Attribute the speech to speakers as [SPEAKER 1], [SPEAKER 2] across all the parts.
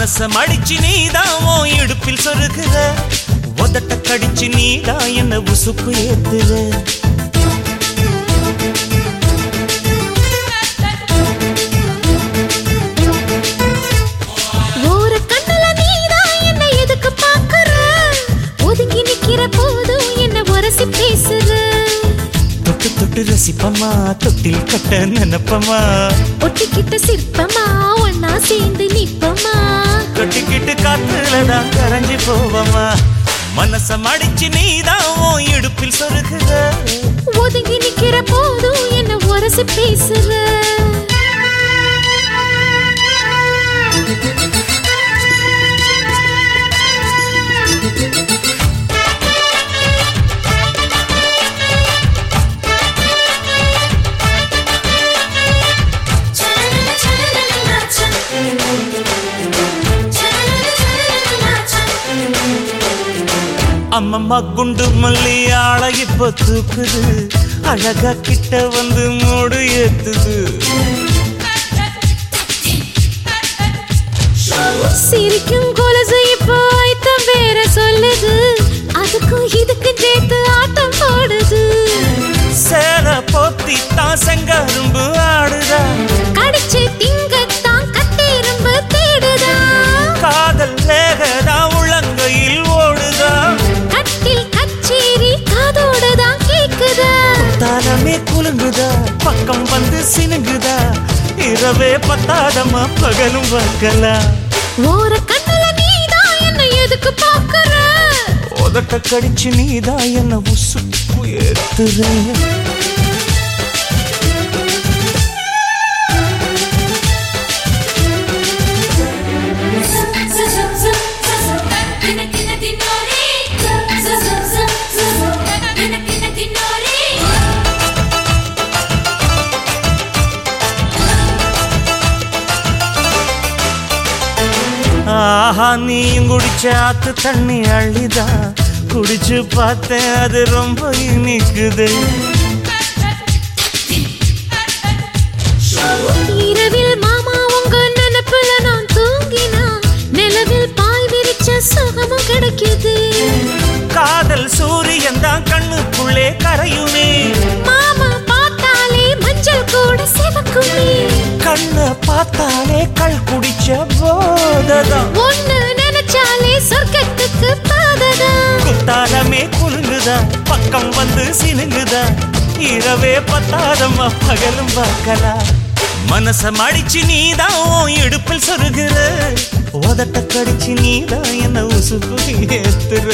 [SPEAKER 1] மனச மடிச்சு நீதான் உன் இடுப்பில் சொருகுற? உதட்ட கடிச்சு நீதான் என்ன உசுக்கு ஏத்துற? தொட்டு ரசிப்பமா தொட்டில் கட்ட நினைப்பமா
[SPEAKER 2] ஒட்டிக்கிட்ட சிற்பமா ஒன்னா சேர்ந்து நிப்பமா
[SPEAKER 1] கட்டிக்கிட்டு காத்துலதான் கரைஞ்சு போவமா மனச மடிச்சு நீதான் இடுப்பில் சொருகுற
[SPEAKER 2] ஒதுங்கி நிக்கிற போதும் என்ன உரசி பேசுற
[SPEAKER 1] அம்மம்மா குண்டு மல்லி ஆளை இப்ப தூக்குது. அழகா கிட்ட வந்து மூடு தானமே குலுங்குதா? பக்கம் வந்து சினுங்குதா? இரவே பத்தாதம்மா பகலும் வக்கலா
[SPEAKER 2] ஓர கண்ணுல நீதான் என்ன எதுக்கு பாக்குற
[SPEAKER 1] உதட்ட கடிச்சு நீதான் என்ன உசுப்பு ஏத்துற? ஆஹா நீயும் குடிச்ச ஆத்து தண்ணி அள்ளிதா? குடிச்சு பார்த்தேன் அது ரொம்ப இனிக்குது.
[SPEAKER 2] இரவில் மாமா உங்க நினைப்புல நான் தூங்கினா நிலவில் பாய் விரிச்ச சுகமும் கிடைக்குது.
[SPEAKER 1] காதல் சூரியன் தான் கண்ணுக்குள்ளே கரையுமே.
[SPEAKER 2] மாமா பார்த்தாலே மஞ்சள் கூட சிவக்குமே.
[SPEAKER 1] கண்ணை பார்த்தாலே கள் குடிச்ச போததான். குத்தாலமே குலுங்குதா? பக்கம் வந்து சினுங்குதா? இரவே பத்தாதம்மா பகலும் பார்க்கலா? மனச மடிச்சு நீதான் இடுப்பில் சொருகுற? உதட்ட கடிச்சு நீதான் என்ன உசுப்பு ஏத்துற?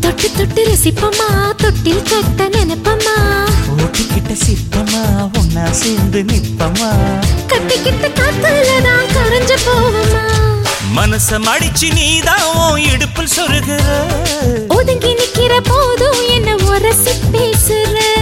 [SPEAKER 2] தொட்டு தொட்டு ரசிப்பமா? தொட்டில் கட்ட நினைப்பமா?
[SPEAKER 1] ஓட்டிக்கிட்ட சிற்பமா ஒன்னா சேர்ந்து நிப்பமா
[SPEAKER 2] கட்டிக்கிட்ட காத்துலதான் கரைஞ்சு போவமா.
[SPEAKER 1] மனச மடிச்சு நீதான் இடுப்பில் சொருகிற.
[SPEAKER 2] ஒதுங்கி நிக்கிற போதும் என்ன உரசி பேசுற?